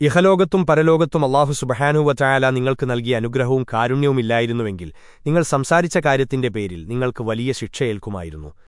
ഇഹലോകത്തും പരലോകത്തും അള്ളാഹു സുബഹാനുവറ്റായാല നിങ്ങൾക്ക് നൽകിയ അനുഗ്രഹവും കാരുണ്യവുമില്ലായിരുന്നുവെങ്കിൽ നിങ്ങൾ സംസാരിച്ച കാര്യത്തിന്റെ പേരിൽ നിങ്ങൾക്ക് വലിയ ശിക്ഷയേൽക്കുമായിരുന്നു.